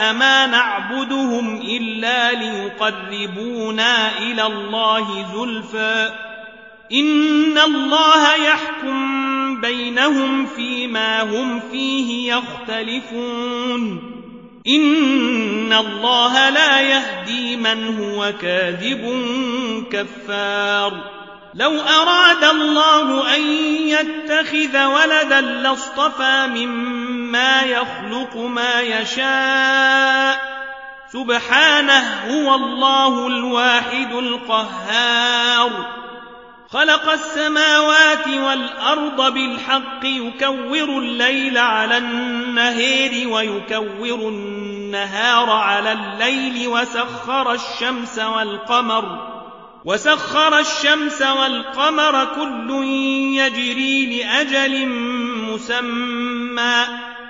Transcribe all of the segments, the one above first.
ما نعبدهم إلا ليقربونا إلى الله زلفى إن الله يحكم بينهم فيما هم فيه يختلفون إن الله لا يهدي من هو كاذب كفار لو أراد الله أن يتخذ ولدا لاصطفى مما يخلق ما يشاء. سبحانه هو الله الواحد القهار. خلق السماوات والأرض بالحق يكور الليل على النهير ويكور النهار على الليل وسخر الشمس والقمر. وسخر الشمس والقمر كل يجري لأجل مسمى.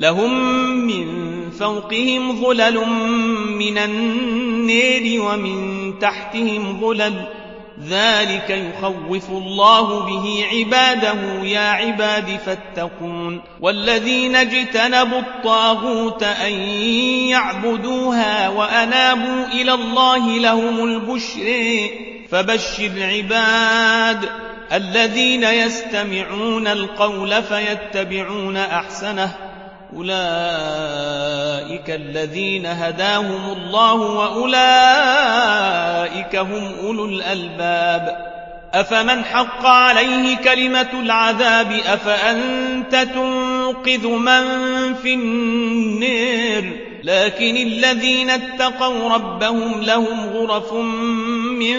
لهم من فوقهم ظلل من النير ومن تحتهم ظلل. ذلك يخوف الله به عباده. يا عباد فاتقون. والذين اجتنبوا الطاغوت أن يعبدوها وأنابوا إلى الله لهم البشر. فبشر عباد الذين يستمعون القول فيتبعون أحسنه. أولئك الذين هداهم الله وأولئك هم أولو الألباب. أفمن حق عليه كلمة العذاب؟ أفأنت تنقذ من في النير؟ لكن الذين اتقوا ربهم لهم غرف من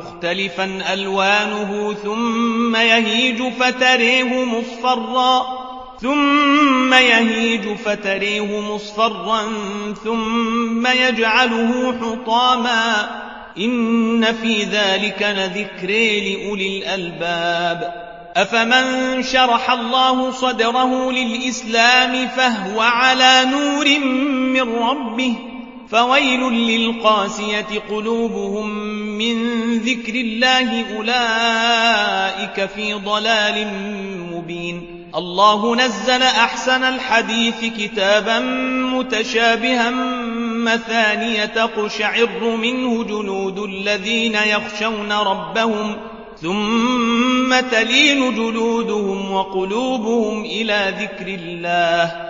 مختلفا ألوانه ثم يهيج فتريه مصفرا ثم يهيج فتريه مصفرا ثم يجعله حطاما. إن في ذلك لذكر لأولي الألباب. أفمن شرح الله صدره للإسلام فهو على نور من ربه. فويل للقاسية قلوبهم من ذكر الله أولئك في ضلال مبين. الله نزل أحسن الحديث كتابا متشابها مثانية تقشعر منه جنود الذين يخشون ربهم ثم تلين جلودهم وقلوبهم إلى ذكر الله.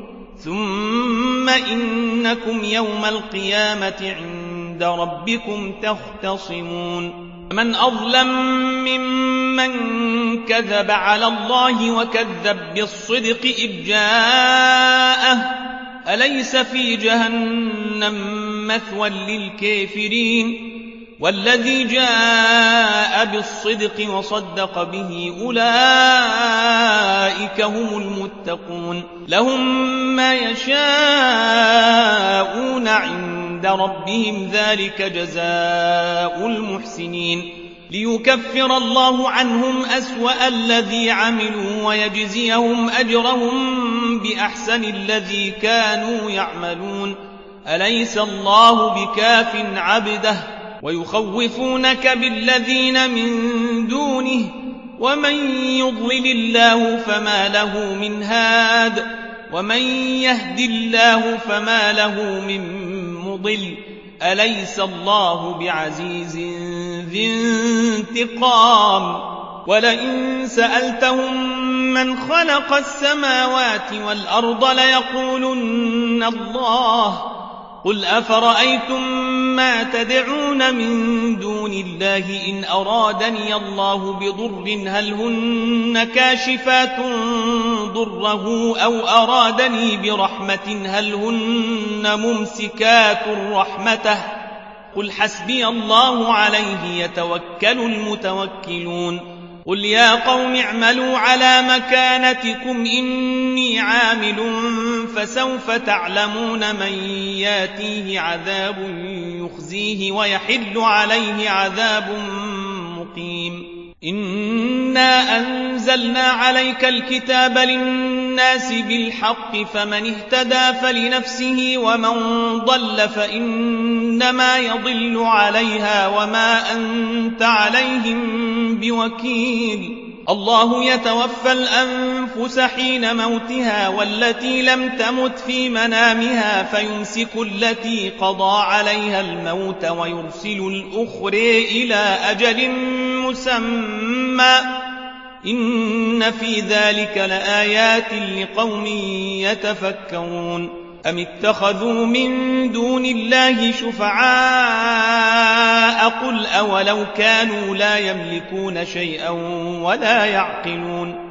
ثم إنكم يوم القيامة عند ربكم تختصمون من أظلم ممن كذب على الله وكذب بالصدق إذ جاءه أليس في جهنم مثوى للكافرين والذي جاء بالصدق وصدق به أولئك هم المتقون. لهم ما يشاءون عند ربهم ذلك جزاء المحسنين. ليكفر الله عنهم أسوأ الذي عملوا ويجزيهم أجرهم بأحسن الذي كانوا يعملون. أليس الله بكاف عبده؟ ويخوفونك بالذين من دونه ومن يضلل الله فما له من هاد ومن يهد الله فما له من مضل أليس الله بعزيز ذي انتقام ولئن سألتهم من خلق السماوات والأرض ليقولن الله قل أفرأيتم ما تدعون من دون الله إن أرادني الله بضر هل هن كاشفات ضره أو أرادني برحمة هل هن ممسكات رحمته قل حسبي الله عليه يتوكل المتوكلون قل يا قوم اعملوا على مكانتكم إني عامل فسوف تعلمون من ياتيه عذاب يخزيه ويحل عليه عذاب مقيم. إنا أنزلنا عليك الكتاب للناس بالحق فمن اهتدى فلنفسه ومن ضل فإنما يضل عليها وما أنت عليهم بوكيل. الله يتوفى الأنفس الأنفس حين موتها والتي لم تمت في منامها فيمسك التي قضى عليها الموت ويرسل الأخر إلى أجل مسمى. إن في ذلك لآيات لقوم يتفكرون. أم اتخذوا من دون الله شفعاء؟ قل أولو كانوا لا يملكون شيئا ولا يعقلون.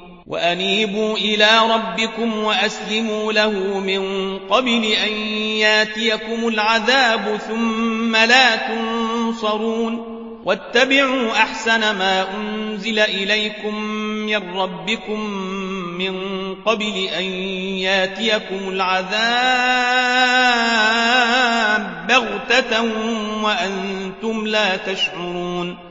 وأنيبوا إلى ربكم وأسلموا له من قبل أن ياتيكم العذاب ثم لا تنصرون واتبعوا أحسن ما أنزل إليكم من ربكم من قبل أن ياتيكم العذاب بغتة وأنتم لا تشعرون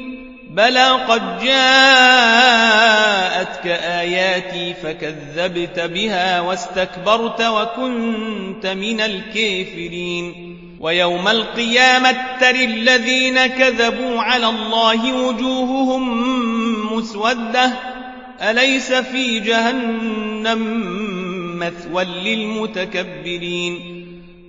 بلى قد جاءتك آياتي فكذبت بها واستكبرت وكنت من الكافرين ويوم القيامة تر الذين كذبوا على الله وجوههم مسودة أليس في جهنم مثوى للمتكبرين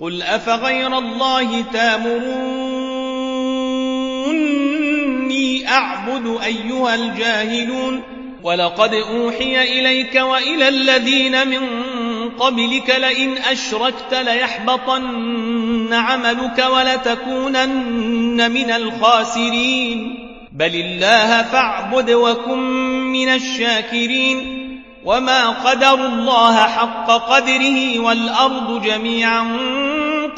قل أفغير الله تامروني أعبد أيها الجاهلون ولقد أوحي إليك وإلى الذين من قبلك لئن أشركت ليحبطن عملك ولتكونن من الخاسرين بل الله فاعبد وكن من الشاكرين وما قدر الله حق قدره والأرض جميعا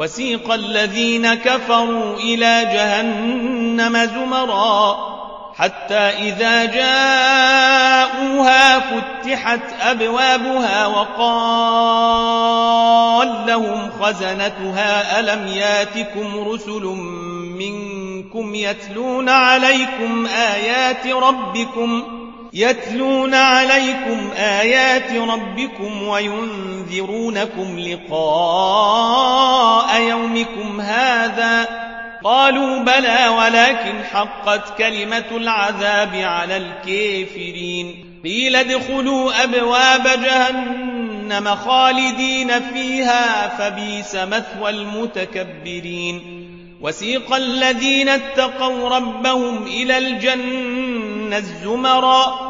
وسيق الذين كفروا إلى جهنم زمرا حتى إذا جاءوها فتحت أبوابها وقال لهم خزنتها ألم ياتكم رسل منكم يتلون عليكم آيات ربكم يتلون عليكم آيات ربكم وينذرونكم لقاء يومكم هذا قالوا بلى ولكن حقت كلمة العذاب على الكافرين قيل ادخلوا أبواب جهنم خالدين فيها فبيس مثوى المتكبرين وسيق الذين اتقوا ربهم إلى الجنة الزمرا